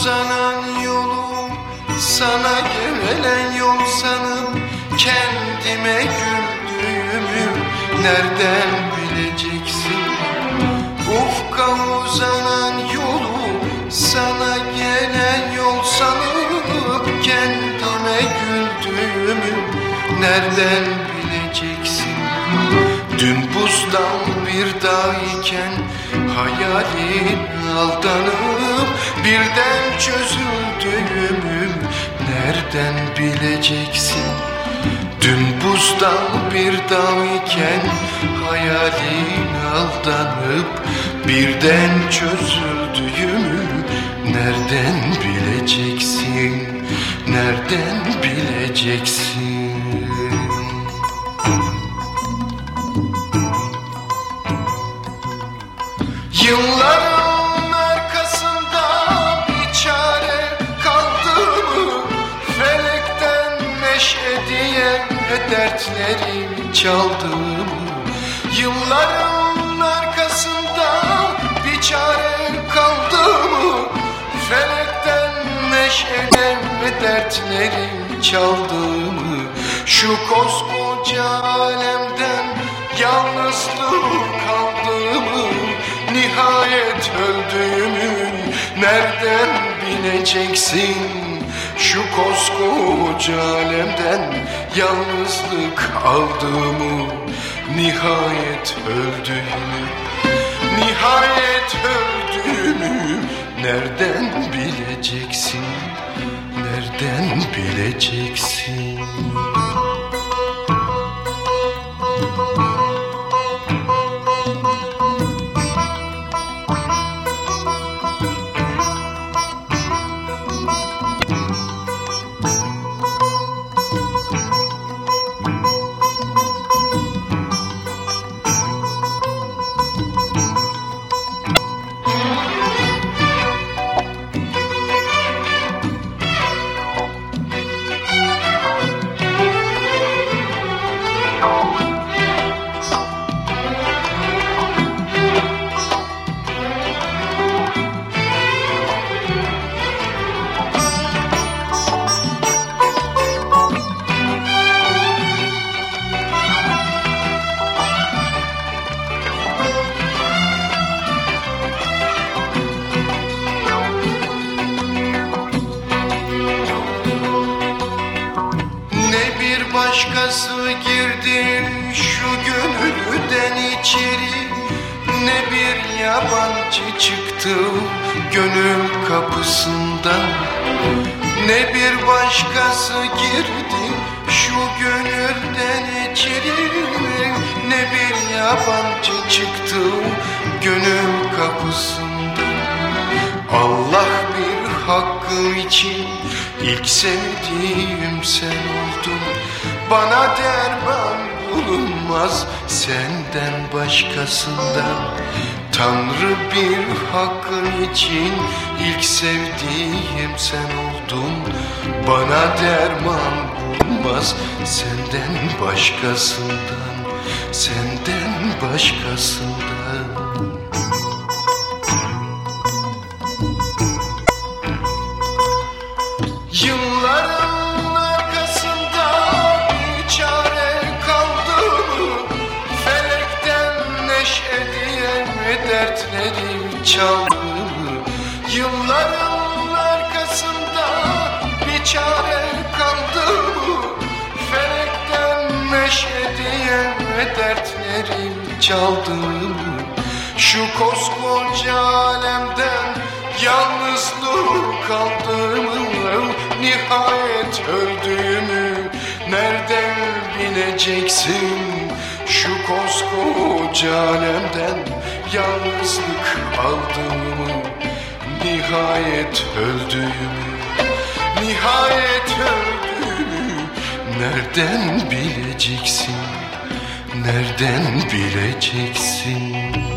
uzanan yolum Sana gelen yol sanım Kendime güldüğümü nereden bileceksin? Ufka uzanan yolu Sana gelen yol sanım Kendime güldüğümü nereden bileceksin? Dün buzdan bir dağ iken hayalin aldanıp birden çözüldü ömüm nereden bileceksin? Dün buzdan bir dağ iken hayalin aldanıp birden çözüldüğümü nereden bileceksin? Nereden bileceksin? Yılların arkasında bir çare kaldı mı? Felekten neşe diye dertlerim çaldı mı? Yılların arkasında bir çare kaldı mı? Felekten neşeden ve dertlerim çaldı mı? Şu koskoca alemden yalnızlık kaldı mı? nihayet öldüğümü nereden bileceksin? Şu koskoca alemden yalnızlık aldığımı Nihayet öldüğümü, nihayet öldüğümü Nereden bileceksin, nereden bileceksin? başkası girdim şu gönülden içeri. Ne bir yabancı çıktı gönül kapısından. Ne bir başkası girdi şu gönülden içeri. Ne bir yabancı çıktı gönül kapısından. Allah bir hakkım için ilk sevdiğim sen oldun. Bana derman bulunmaz senden başkasında. Tanrı bir hakkın için ilk sevdiğim sen oldun. Bana derman bulunmaz senden başkasından. Senden başkasından. Yıllara dertlerim çaldı Yılların arkasında bir çare kaldı. Felekten meşe diye dertlerim çaldı. Şu koskoca alemden yalnızlık kaldım Nihayet öldüğümü nereden bileceksin? Şu koskoca alemden Yalnızlık aldığımı Nihayet öldüğümü Nihayet öldüğümü Nereden bileceksin? Nereden bileceksin